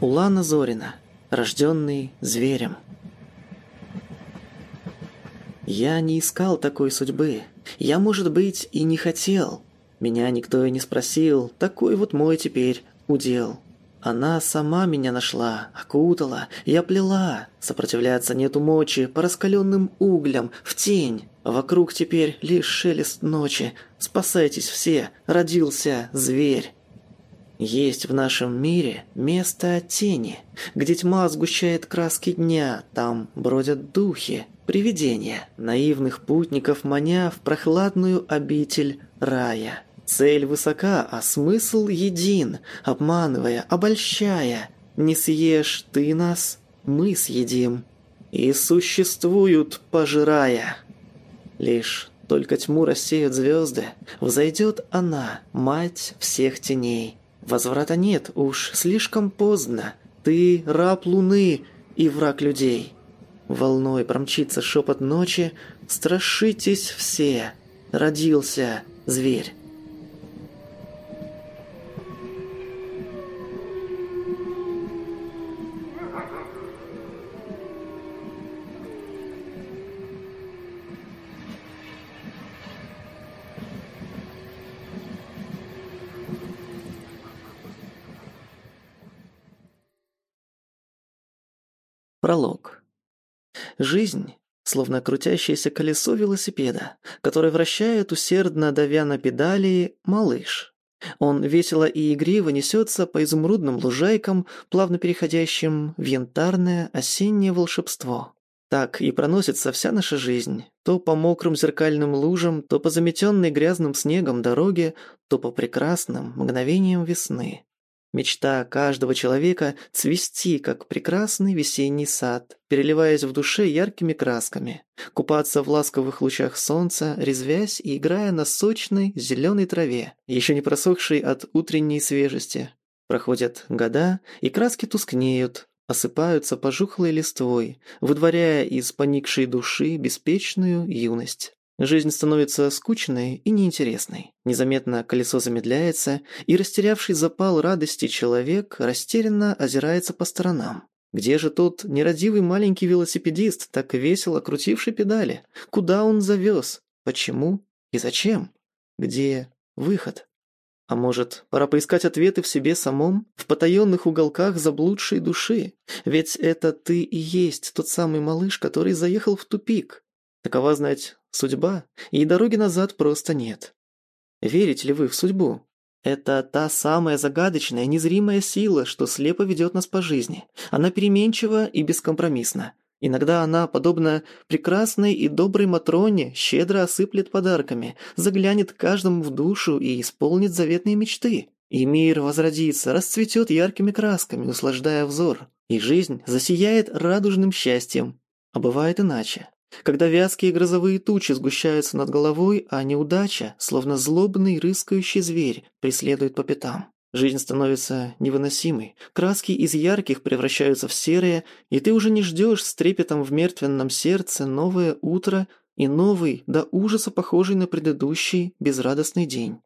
Улана Зорина, рожденный зверем. Я не искал такой судьбы. Я, может быть, и не хотел. Меня никто и не спросил, такой вот мой теперь удел. Она сама меня нашла, окутала, я плела. Сопротивляться нету мочи, по раскаленным углям, в тень. Вокруг теперь лишь шелест ночи. Спасайтесь все, родился зверь. Есть в нашем мире место тени, где тьма сгущает краски дня, там бродят духи, привидения, наивных путников маня в прохладную обитель рая. Цель высока, а смысл един, обманывая, обольщая. Не съешь ты нас, мы съедим. И существуют, пожирая. Лишь только тьму рассеют звезды, взойдет она, мать всех теней. Возврата нет, уж слишком поздно. Ты раб луны и враг людей. Волной промчится шепот ночи, страшитесь все. Родился зверь. Пролог. Жизнь, словно крутящееся колесо велосипеда, которое вращает усердно давя на педали малыш. Он весело и игриво несется по изумрудным лужайкам, плавно переходящим в янтарное осеннее волшебство. Так и проносится вся наша жизнь, то по мокрым зеркальным лужам, то по заметенной грязным снегом дороге, то по прекрасным мгновениям весны. Мечта каждого человека – цвести, как прекрасный весенний сад, переливаясь в душе яркими красками, купаться в ласковых лучах солнца, резвясь и играя на сочной зеленой траве, еще не просохшей от утренней свежести. Проходят года, и краски тускнеют, осыпаются пожухлой листвой, выдворяя из поникшей души беспечную юность. Жизнь становится скучной и неинтересной. Незаметно колесо замедляется, и растерявший запал радости человек растерянно озирается по сторонам. Где же тот нерадивый маленький велосипедист, так весело крутивший педали? Куда он завез? Почему? И зачем? Где выход? А может, пора поискать ответы в себе самом, в потаенных уголках заблудшей души? Ведь это ты и есть тот самый малыш, который заехал в тупик. Такова, знать, Судьба, и дороги назад просто нет. Верите ли вы в судьбу? Это та самая загадочная, незримая сила, что слепо ведет нас по жизни. Она переменчива и бескомпромиссна. Иногда она, подобно прекрасной и доброй Матроне, щедро осыплет подарками, заглянет каждому в душу и исполнит заветные мечты. И мир возродится, расцветет яркими красками, услаждая взор. И жизнь засияет радужным счастьем. А бывает иначе. Когда вязкие грозовые тучи сгущаются над головой, а неудача, словно злобный рыскающий зверь, преследует по пятам. Жизнь становится невыносимой, краски из ярких превращаются в серые, и ты уже не ждешь с трепетом в мертвенном сердце новое утро и новый, до ужаса похожий на предыдущий, безрадостный день.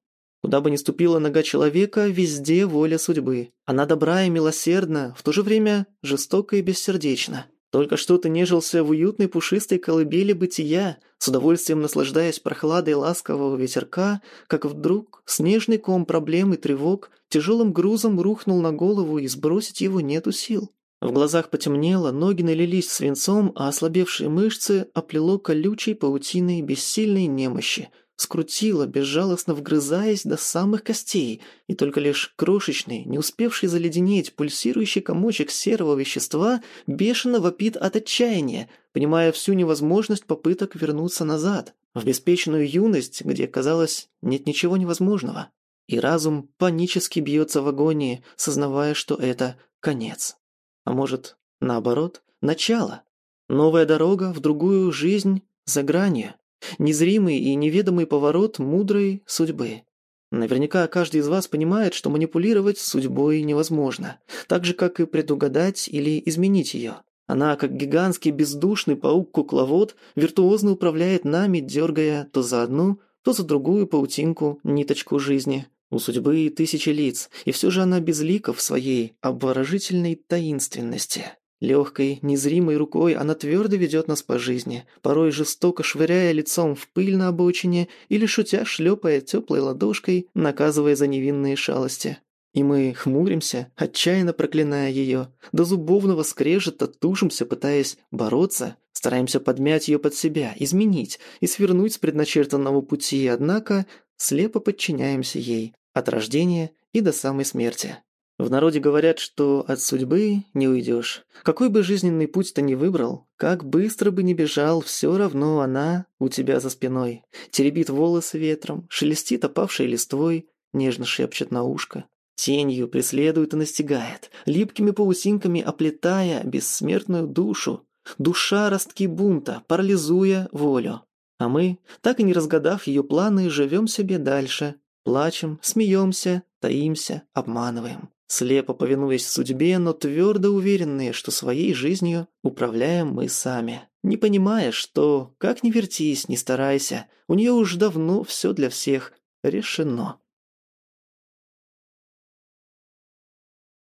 Куда бы ни ступила нога человека, везде воля судьбы. Она добра и милосердна, в то же время жестока и бессердечна. Только что ты нежился в уютной пушистой колыбели бытия, с удовольствием наслаждаясь прохладой ласкового ветерка, как вдруг снежный ком проблем и тревог тяжелым грузом рухнул на голову и сбросить его нету сил. В глазах потемнело, ноги налились свинцом, а ослабевшие мышцы оплело колючей паутиной бессильной немощи – скрутила, безжалостно вгрызаясь до самых костей, и только лишь крошечный, не успевший заледенеть, пульсирующий комочек серого вещества бешено вопит от отчаяния, понимая всю невозможность попыток вернуться назад, в беспечную юность, где, казалось, нет ничего невозможного. И разум панически бьется в агонии, сознавая, что это конец. А может, наоборот, начало. Новая дорога в другую жизнь за гранью. Незримый и неведомый поворот мудрой судьбы. Наверняка каждый из вас понимает, что манипулировать судьбой невозможно, так же, как и предугадать или изменить ее. Она, как гигантский бездушный паук-кукловод, виртуозно управляет нами, дергая то за одну, то за другую паутинку, ниточку жизни. У судьбы тысячи лиц, и все же она безлика в своей обворожительной таинственности. Легкой, незримой рукой она твердо ведет нас по жизни, порой жестоко швыряя лицом в пыль на обочине или шутя шлепая теплой ладошкой, наказывая за невинные шалости. И мы хмуримся, отчаянно проклиная ее, до зубовного скрежета тушимся, пытаясь бороться, стараемся подмять ее под себя, изменить и свернуть с предначертанного пути, однако слепо подчиняемся ей, от рождения и до самой смерти. В народе говорят, что от судьбы не уйдешь. Какой бы жизненный путь ты ни выбрал, как быстро бы ни бежал, все равно она у тебя за спиной. Теребит волосы ветром, шелестит опавшей листвой, нежно шепчет на ушко. Тенью преследует и настигает, липкими паусинками оплетая бессмертную душу. Душа ростки бунта, парализуя волю. А мы, так и не разгадав ее планы, живем себе дальше. Плачем, смеемся, таимся, обманываем слепо повинуясь судьбе, но твердо уверенные, что своей жизнью управляем мы сами. Не понимая, что, как ни вертись, ни старайся, у нее уж давно все для всех решено.